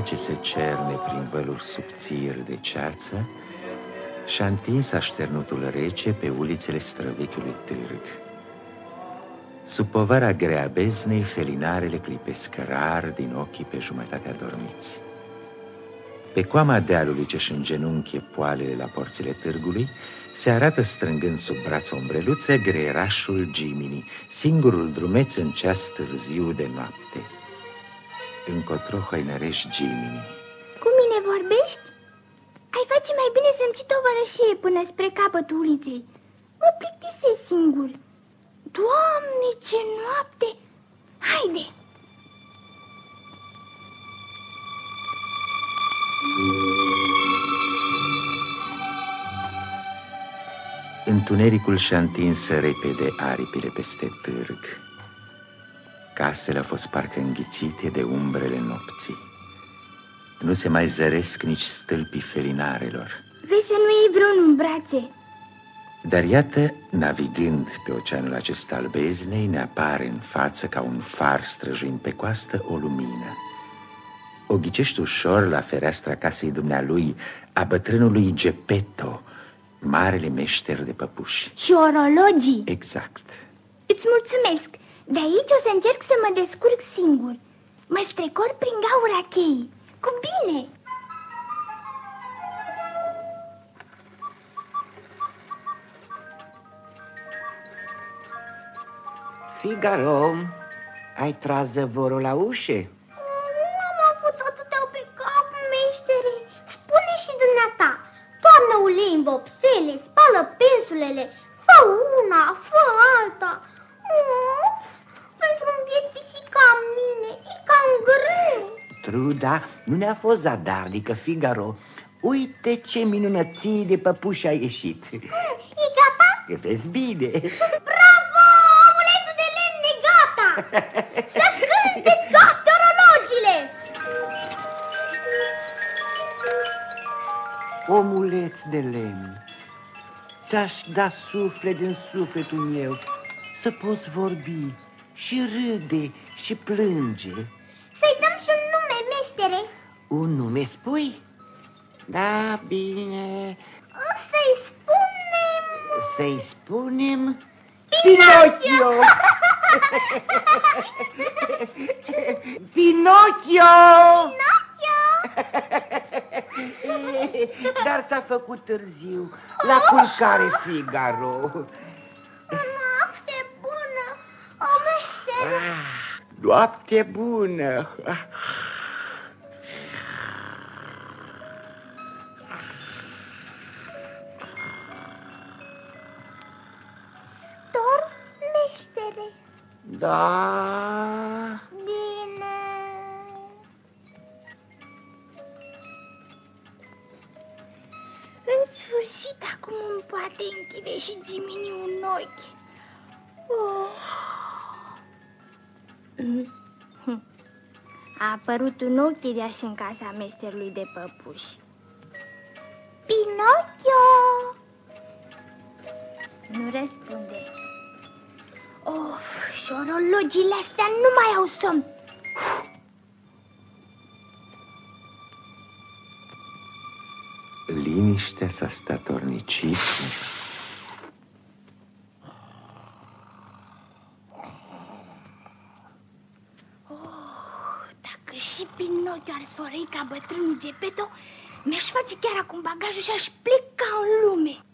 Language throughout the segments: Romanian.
noaptea ce se cerne prin văluri subțiri de ceață și-a întins așternutul rece pe ulițele străvechiului târg. Sub povara grea beznei, felinarele clipesc rar din ochii pe jumătatea dormiți. Pe coama dealului ce-și îngenunche poalele la porțile târgului, se arată strângând sub braț o umbreluță greierașul Gimini, singurul drumeț în ceas târziu de noapte. Încotro hoinărești Gimini. Cu mine vorbești? Ai face mai bine să-mi ții tovărășie până spre capătul uliței. Mă plictisesc singur. Doamne, ce noapte! Haide! Întunericul și-a întins repede aripile peste târg. Casele au fost parcă înghițite de umbrele nopții. Nu se mai zăresc nici stâlpii felinarelor. Vezi să nu iei vreunul în brațe. Dar iată, navigând pe oceanul acesta al beznei, ne apare în față ca un far străjuind pe coastă o lumină. O ghicești ușor la fereastra casei dumnealui a bătrânului Geppetto, marele meșter de păpuși. Și orologii. Exact. Îți mulțumesc. De aici o să încerc să mă descurc singur. Mă strecor prin gaura cheii. Cu bine! Figaro, ai tras zăvorul la ușe? Truda nu ne-a fost zadarnică, Figaro. Uite ce minunății de păpuși a ieșit. E gata? E vezi bine. Bravo! Omulețul de lemn e gata! Să cânte toate orologile! Omuleț de lemn, ți-aș da suflet din sufletul meu să poți vorbi și râde și plânge. Să-i dăm și un nume, meștere. Un nume spui? Da, bine, Să-i spunem... să-i spunem Pinocchio! Pinocchio! Pinocchio! Dar s-a făcut târziu, la culcare Figaro. Noapte bună, o meștere. Ah, noapte bună! Da, Bine. În sfârșit, acum îmi poate închide și Gimini un ochi. Oh. A apărut un ochiriaș în casa meșterului de păpuși. Pinocchio! Nu răspunde. Of, și orologiile astea nu mai au somn. Liniștea s-a statornicit. Dacă și Pinocchio ar sfărăi ca bătrânul Gepeto, mi-aș face chiar acum bagajul și aș pleca în lume.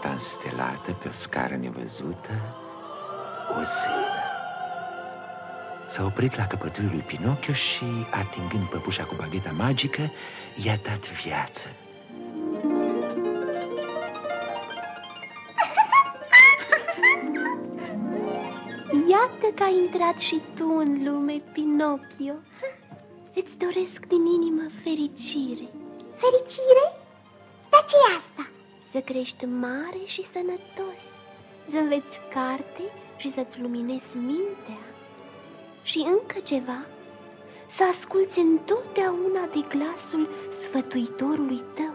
Pe bolta înstelată pe o scară nevăzută o zână. S-a oprit la căpătul lui Pinocchio și, atingând păpușa cu bagheta magică, i-a dat viață. Iată că ai intrat și tu în lume, Pinocchio. Îți doresc din inimă fericire, Fericire? Dar ce e asta? Să crești mare și sănătos, să înveți carte și să-ți luminezi mintea. Și încă ceva, să asculți întotdeauna de glasul sfătuitorului tău.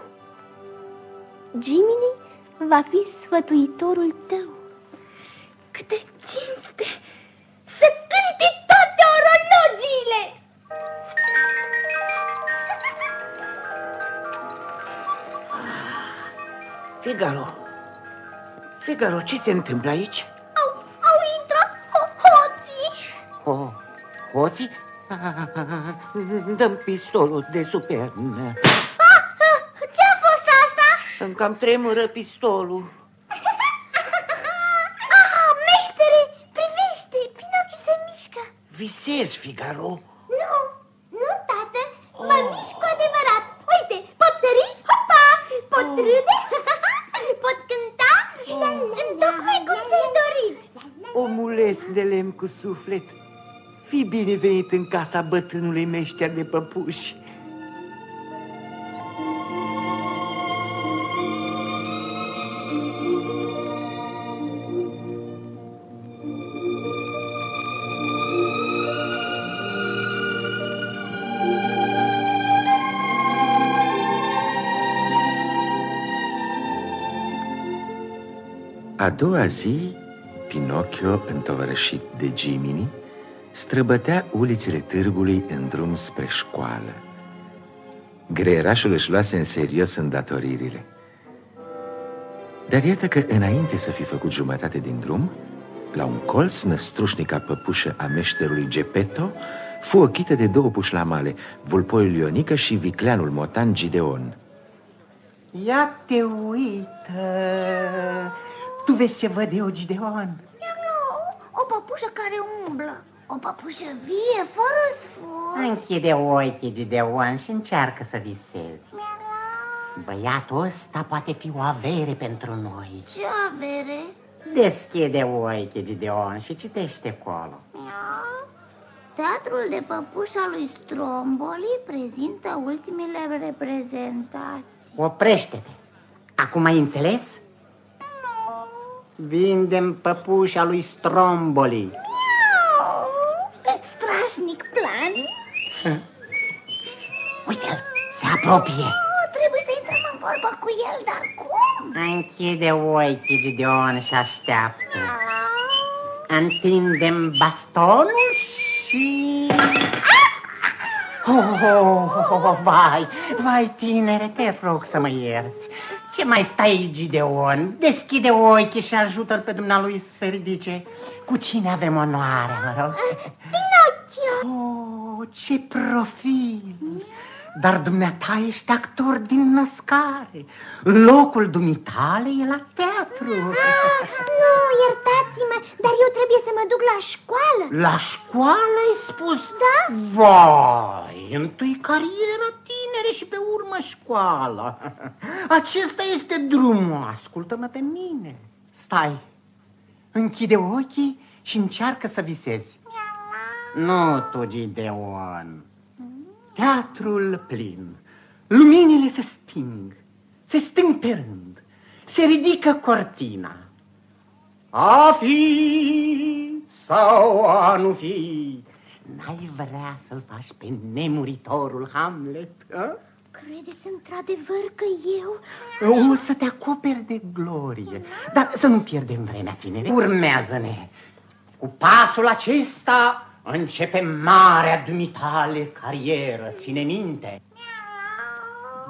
Jiminy va fi sfătuitorul tău. Câte cinste! Figaro, Figaro, ce se întâmplă aici? Au, au intrat ho- hoții! O, hoții? Dăm pistolul de supernă. Ah, ah, Ce-a fost asta? Îmi cam tremură pistolul. Ah, meștere, privește, Pinocchio se mișcă. Visez, Figaro. Nu, nu, tată, mă mișc cu adevărat. Uite, pot sări, hopa, pot râde, Omuleț de lemn cu suflet. Fii binevenit în casa bătrânului meșter de păpuși. A doua zi, Pinocchio, întovărășit de Gimini, străbătea ulițele târgului în drum spre școală. Greierașul își luase în serios îndatoririle. Dar iată că, înainte să fi făcut jumătate din drum, la un colț, năstrușnica păpușă a meșterului Geppetto fu ochită de două pușlamale, vulpoiul Ionică și vicleanul motan Gideon. Ia te uită! Tu vezi ce văd eu, Gideon? O păpușă care umblă, o păpușă vie, fără sfor. Închide ochii, Gideon, și încearcă să visezi. Băiatul ăsta poate fi o avere pentru noi. Ce avere? Deschide ochii, Gideon, și citește acolo. Miau. Teatrul de păpușa lui Stromboli prezintă ultimele reprezentații. Oprește-te. Acum ai înțeles? Vindem păpușa lui Stromboli. Miau. Strașnic plan. Uite-l, se apropie. Oh, trebuie să intrăm în vorbă cu el, dar cum? Închide ochii, Gideon, și așteaptă. Întindem bastonul și... Oh, oh, oh, oh, vai, vai, tinere, te rog să mă ierți. Ce mai stai aici, Gideon? Deschide ochii și ajută-l pe dumnealui să se ridice. Cu cine avem onoarea, mă rog? Pinocchio. Oh, ce profil! Dar dumneata ești actor din născare. Locul dumitale e la teatru. Ah, nu, iertați-mă, dar eu trebuie să mă duc la școală. La școală ai spus? Da. Vai, întâi carieră tinere și pe urmă școală. Acesta este drumul, ascultă-mă pe mine. Stai, închide ochii și încearcă să visezi. Nu tu, Gideon. Teatrul plin. Luminile se sting. Se sting pe rând. Se ridică cortina. A fi sau a nu fi? N-ai vrea să-l faci pe nemuritorul Hamlet? A? Credeți într-adevăr că eu... O să te acoperi de glorie. Dar să nu pierdem vremea, tinere. Urmează-ne. Cu pasul acesta începe marea dumitale carieră. Ține minte.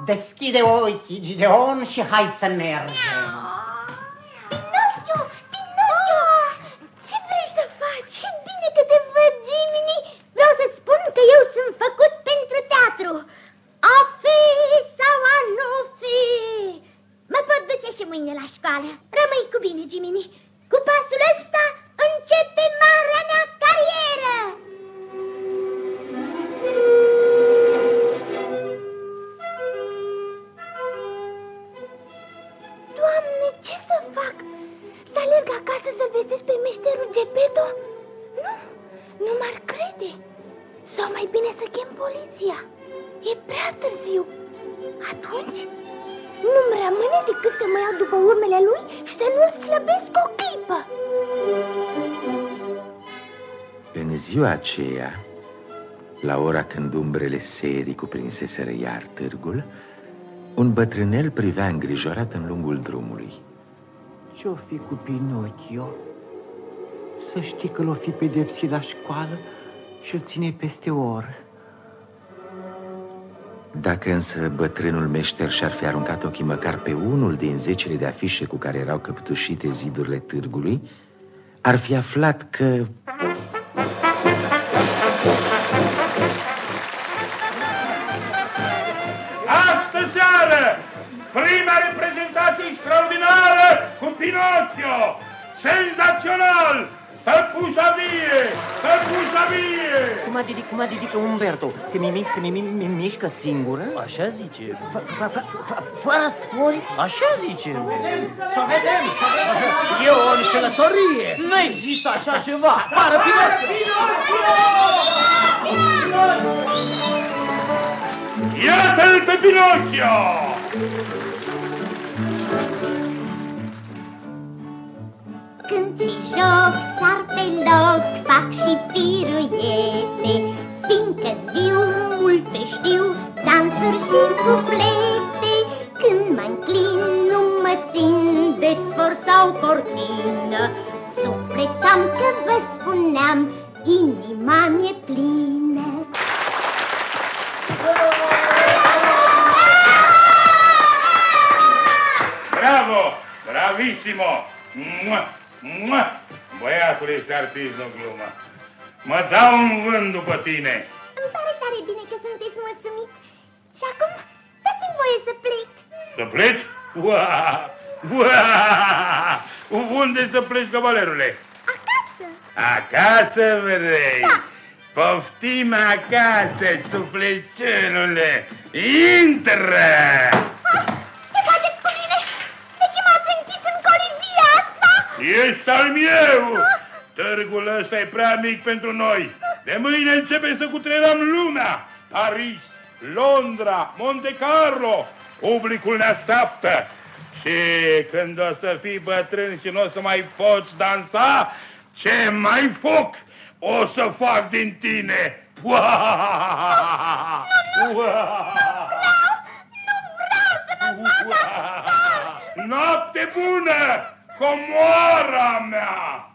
Deschide ochii, Gideon, și hai să mergem. Mâine la școală. Rămâi cu bine, Jiminy. Cu pasul ăsta începe decât să mă iau după urmele lui și să nu-l slăbesc o clipă. În ziua aceea, La ora când umbrele serii cuprinseseră iar târgul, un bătrânel privea îngrijorat în lungul drumului. Ce-o fi cu Pinocchio? Să știi că l-o fi pedepsit la școală și îl ține peste oră. Dacă însă bătrânul meșter și-ar fi aruncat ochii măcar pe unul din zecile de afișe cu care erau căptușite zidurile târgului, ar fi aflat că... Astă seară, prima reprezentație extraordinară cu Pinocchio! Senzațional! Păpușa vie! Păpușa vie! Cum adică, cum adică Umberto? Se mimic, se mimic, mișcă singură? Așa zice. Fără spori? Așa zice. Să vedem! E o înșelătorie. Nu există așa ceva. Pară Pinocchio! Iată-l pe Pinocchio! Când și joc, sar pe loc, fac și piruete Fiindcă viu, multe știu, dansuri și cuplete Când mă înclin, nu mă țin de sfor sau cortină Sufletam că vă spuneam, inima mi-e plină Bravo! Bravissimo! Mua! Mua! Băiatul este artist, nu glumă. Mă dau un vânt după tine. Îmi pare tare bine că sunteți mulțumit Și acum dați-mi voie să plec Să pleci? Ua! Ua! Unde să pleci, cavalerule? Acasă Acasă vrei? Da. Poftim acasă, suflecelule! Intră! ah, Ce faceți cu mine? De ce m-ați închis în colivia asta? Ești al meu! Târgul ăsta e prea mic pentru noi. De mâine începem să cutreierăm lumea. Paris, Londra, Monte Carlo. Publicul ne așteaptă. Și când o să fii bătrân și nu o să mai poți dansa, ce mai foc o să fac din tine. Uah! Uah! Uah! Noapte bună, comoara mea!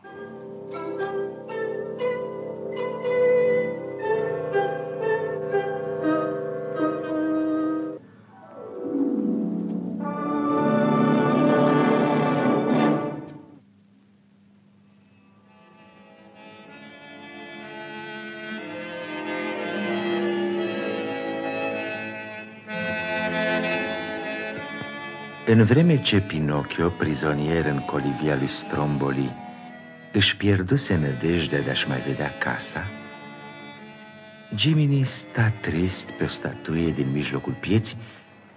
În vreme ce Pinocchio, prizonier în colivia lui Stromboli, își pierduse nădejdea de a-și mai vedea casa, Jiminy sta trist pe o statuie din mijlocul pieții,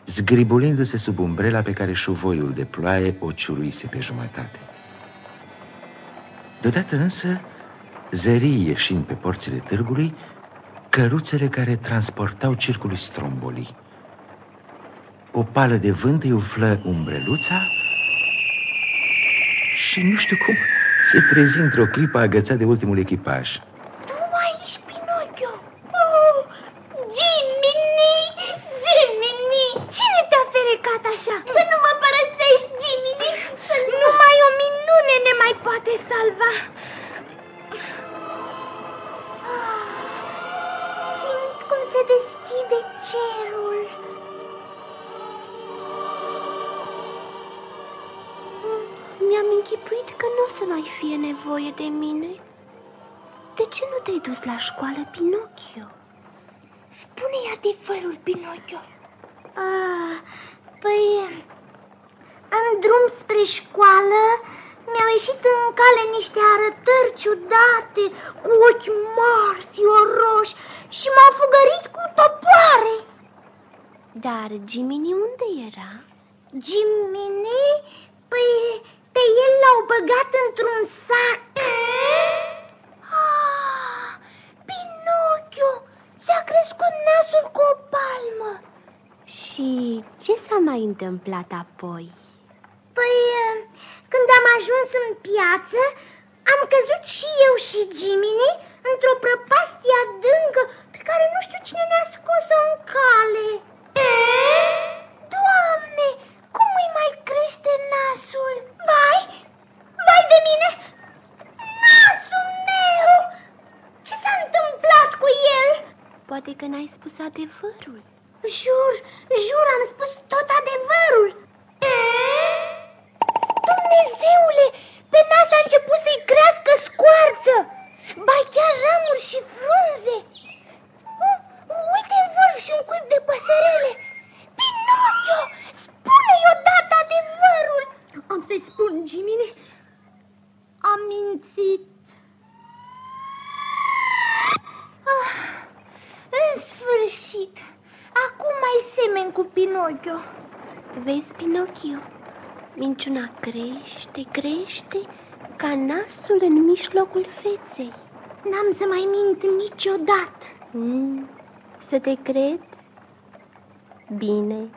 zgribulindu-se sub umbrela pe care șuvoiul de ploaie o ciuruise pe jumătate. Deodată însă, zării ieșind pe porțile târgului, căruțele care transportau circului Stromboli. O pală de vânt îi umflă umbreluța și nu știu cum se trezi într-o clipă agățat de ultimul echipaj. Închipuit că nu o să mai fie nevoie de mine. De ce nu te-ai dus la școală, Pinocchio? Spune-i adevărul, Pinocchio. Ah, păi, în drum spre școală mi-au ieșit în cale niște arătări ciudate, cu ochi mari, fioroși și m-au fugărit cu topoare. Dar Jiminy unde era? Jiminy, păi pe el l-au băgat într-un sac. Ah, Pinocchio S-a crescut nasul cu o palmă. Și ce s-a mai întâmplat apoi? Păi, când am ajuns în piață Am căzut și eu și Jiminy Într-o prăpastie adâncă Pe care nu știu cine ne-a scos-o în cale. Doamne, oprește nasul. Vai, vai de mine. Nasul meu. Ce s-a întâmplat cu el? Poate că n-ai spus adevărul. Jur, jur, am spus tot adevărul? Dumnezeule, pe nas a început să-i crească scoarță. Ba chiar ramuri și frunze. Uite în vârf și un cuib de păsărele. Pinocchio, spune-i odată adevărul. Am să-i spun, Jiminy. Am mințit. Ah, în sfârșit, acum mai semen cu Pinocchio. Vezi, Pinocchio, minciuna crește, crește ca nasul în mijlocul feței. N-am să mai mint niciodată. Mm, să te cred? Bine.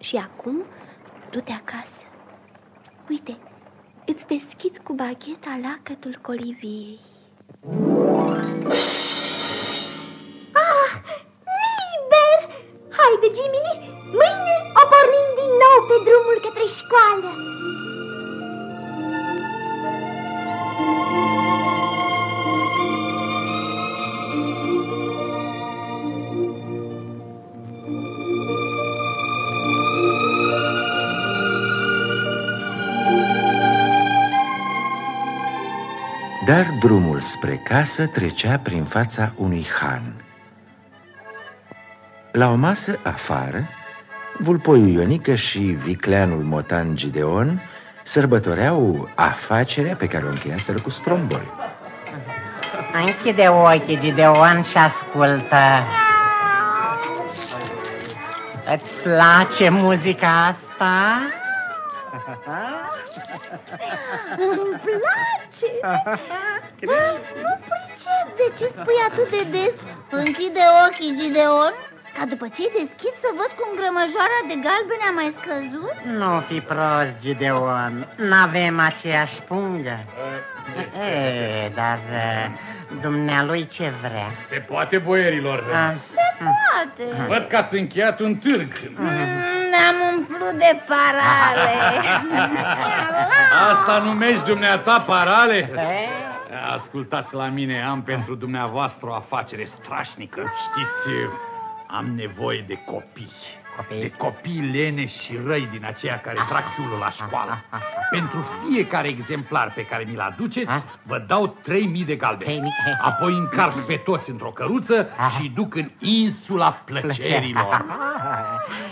Și acum, du-te acasă. Uite, îți deschid cu bagheta lacătul coliviei. Ah, liber! Haide, Jiminy, mâine o pornim din nou pe drumul către școală. Dar drumul spre casă trecea prin fața unui han. La o masă afară, vulpoiul Ionică și vicleanul motan Gideon sărbătoreau afacerea pe care o încheiaseră cu stromboli. Închide ochii, Gideon, și ascultă. Îți place muzica asta? Îmi place! Dar nu pricep de ce spui atât de des Închide ochii, Gideon Ca după ce ai deschis să văd cum grămăjoara de galbene a mai scăzut? Nu fi prost, Gideon. N-avem aceeași pungă. E, dar eh, dumnealui ce vrea? Se poate, boierilor. Ah, Poate Văd că ați încheiat un târg. Ne-am umplut de parale Asta numești dumneata parale? e? Ascultați la mine, am pentru dumneavoastră o afacere strașnică. Știți, am nevoie de copii. Copii? De copii lene și răi din aceia care trag chiulul la școală. Pentru fiecare exemplar pe care mi-l aduceți, vă dau 3000 de galbeni. 3000. Apoi încarc pe toți într-o căruță și duc în insula plăcerilor.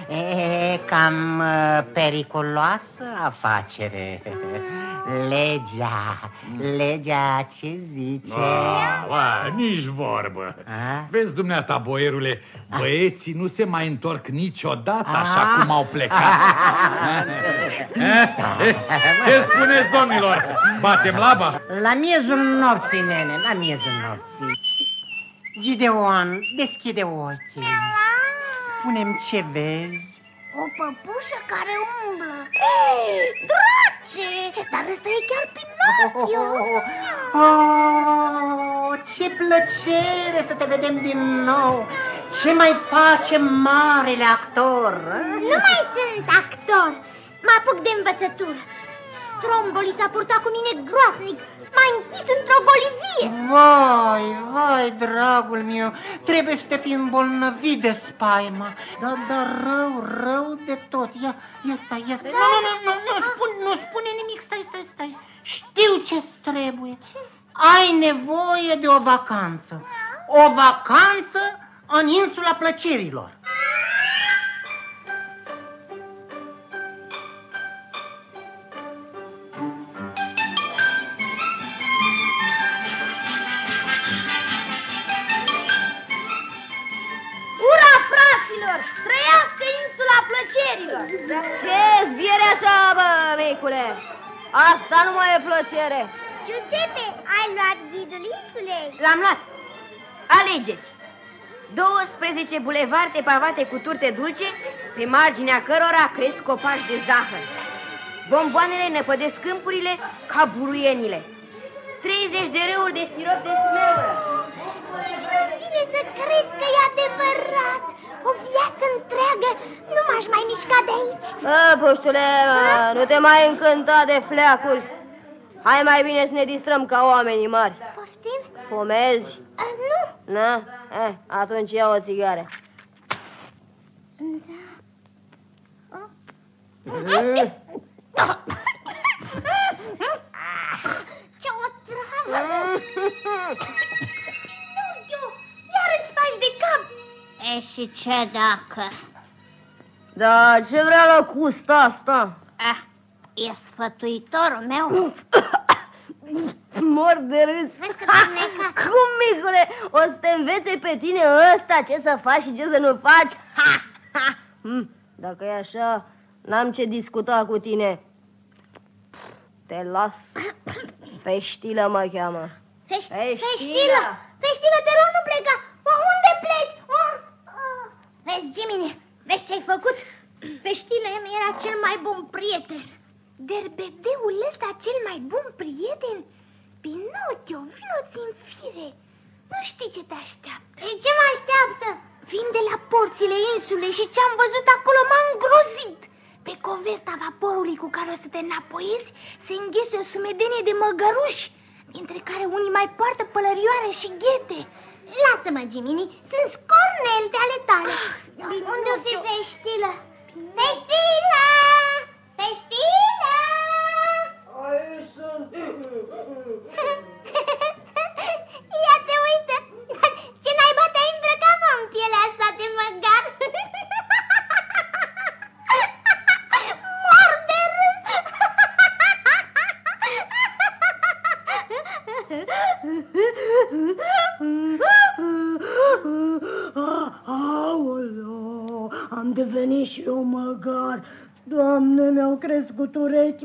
E cam uh, periculoasă afacere. Legea, legea ce zice? Ah, bă, nici vorbă. A? Vezi, dumneata, boierule, băieții nu se mai întorc niciodată așa cum au plecat. Eh? Eh, Ce spuneți, domnilor? Batem laba? La miezul nopții, nene, la miezul nopții. Gideon, deschide ochii. Spune-mi ce vezi. O păpușă care umblă. Ei, drace, dar ăsta e chiar Pinocchio. Oh, oh, ce plăcere să te vedem din nou! Ce mai face marele actor? Nu mai sunt actor, mă apuc de învățătură. Stromboli s-a purtat cu mine groasnic M-a închis într-o golivie Vai, vai, dragul meu, trebuie să te fi îmbolnăvit de spaima Dar, dar rău, rău de tot. Ia, ia stai, ia stai. Nu, nu, nu, nu, nu, spune, nu spune nimic, stai, stai, stai. Știu ce-ți trebuie. Ai nevoie de o vacanță. O vacanță în insula plăcerilor plăcere. Giuseppe, ai luat ghidul insulei? L-am luat. Alegeți. 12 bulevarde pavate cu turte dulce, pe marginea cărora cresc copaci de zahăr. Bomboanele năpădesc câmpurile ca buruienile. 30 de râuri de sirop de smeură. Ce vine să cred că e adevărat! O viață întreagă nu m-aș mai mișca de aici! Bă, puștule, mă, nu te mai încânta de fleacuri. Hai mai bine să ne distrăm ca oamenii mari. Poftim? Fumezi? A, nu. Na? Eh, atunci ia o țigară. Da. Mm. Ce o travă! Pinocchio, iar îți faci de cap! E și ce dacă? Da, ce vrea la custa asta? Ah, e sfătuitorul meu. Mor de râs. Vezi că te-ai necat. Cum, micule? O să te învețe pe tine ăsta ce să faci și ce să nu faci? Ha, ha. Hm, Dacă e așa, n-am ce discuta cu tine. Te las. Feștilă mă cheamă. Feș- Feștilă. Feștilă! Feștilă, te rog, nu pleca! U- Unde pleci? U- Ah, Vezi, Jiminy, vezi ce-ai făcut? Feștilă mi era cel mai bun prieten. Derbedeul ăsta cel mai bun prieten? Pinocchio, vino-ți în fire. Nu știi ce te așteaptă. E ce mă așteaptă? Vin de la porțile insulei și ce-am văzut acolo m-a îngrozit. Pe coverta vaporului cu care o să te înapoiezi se înghese o sumedenie de măgăruși, dintre care unii mai poartă pălărioare și ghete. Lasă-mă, Jiminy, sunt scornelte ale tale. Ah, Unde o fi feștilă? Feștilă! Feștilă! Aici sunt. Mi-au crescut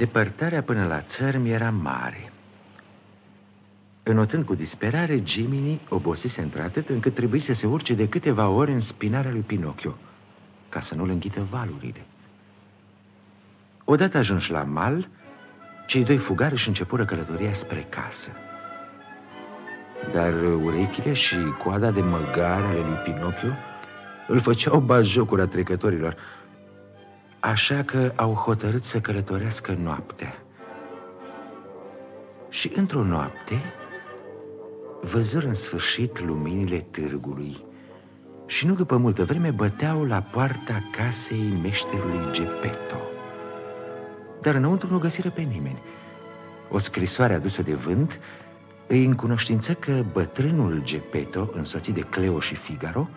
Depărtarea până la țărm era mare. Înotând cu disperare, Jiminy obosise într-atât încât trebuie să se urce de câteva ori în spinarea lui Pinocchio, ca să nu-l înghită valurile. Odată ajunși la mal, cei doi fugari își începură călătoria spre casă. Dar urechile și coada de măgar ale lui Pinocchio îl făceau bajocura trecătorilor, așa că au hotărât să călătorească noaptea. Și într-o noapte văzură în sfârșit luminile târgului și nu după multă vreme băteau la poarta casei meșterului Geppetto. Dar înăuntru nu găsiră pe nimeni. O scrisoare adusă de vânt îi încunoștință că bătrânul Geppetto, însoțit de Cleo și Figaro,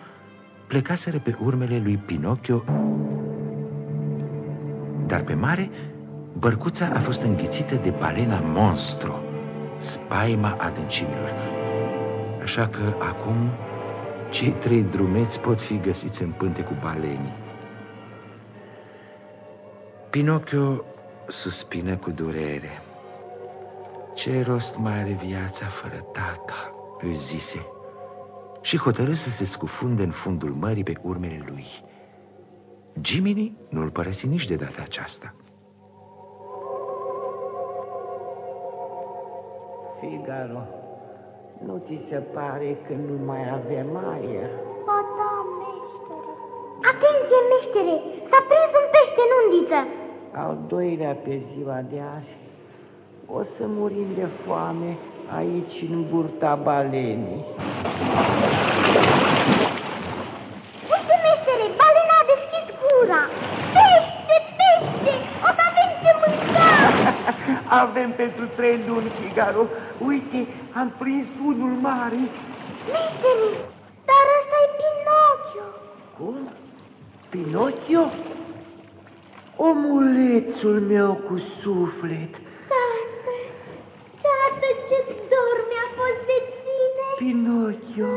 plecaseră pe urmele lui Pinocchio dar pe mare, bărcuța a fost înghițită de balena monstru, spaima adâncimilor. Așa că acum cei trei drumeți pot fi găsiți în pânte cu balenii. Pinocchio suspină cu durere. Ce rost mai are viața fără tata, își zise, și hotărâ să se scufunde în fundul mării pe urmele lui. Jiminy nu-l părăsi nici de data aceasta. Figaro, nu ți se pare că nu mai avem aer? Ba da, meștere. Atenție, meștere! S-a prins un pește în undiță. Al doilea pe ziua de azi. O să murim de foame aici în burta balenii. Avem pentru trei luni, Figaro. Uite, am prins unul mare. Meștere, dar ăsta e Pinocchio. Cum? Pinocchio? Omulețul meu cu suflet. Tată, tată, ce dor mi-a fost de tine! Pinocchio.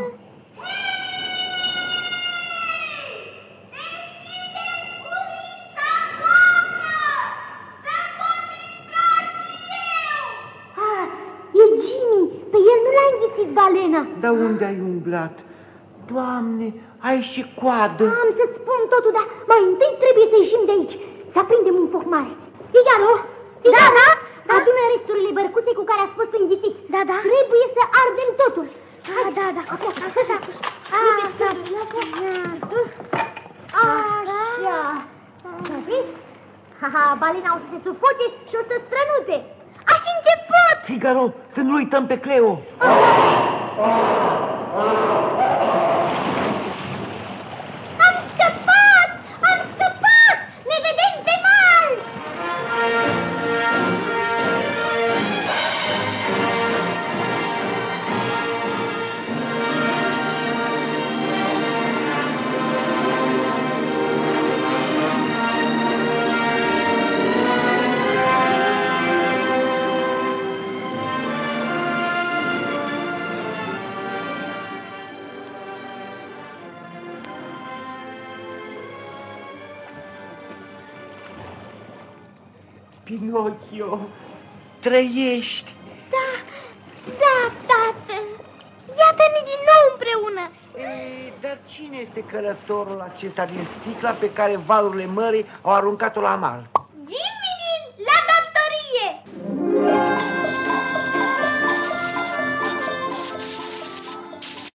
Ah, e Jimmy! Pe el nu l-a înghițit balena, Dar unde ai umblat? Doamne, ai și coadă. Am să-ți spun totul, dar mai întâi trebuie să ieșim de aici. Să aprindem un foc mare. Figaro, Figaro, da, da? adună resturile bărcuței cu care ați fost înghițiți. Da, da. Trebuie să ardem totul. Da, da, da. Așa, așa. Așa. Așa. Vezi? Haha, balina o să se sufoce și o să strănute. Aș început! Figaro, să nu uităm pe Cleo. Am Pinocchio, trăiești. Da, da, tată. Iată-ne din nou împreună. E, dar cine este călătorul acesta din sticla pe care valurile mării au aruncat-o la mal? Jim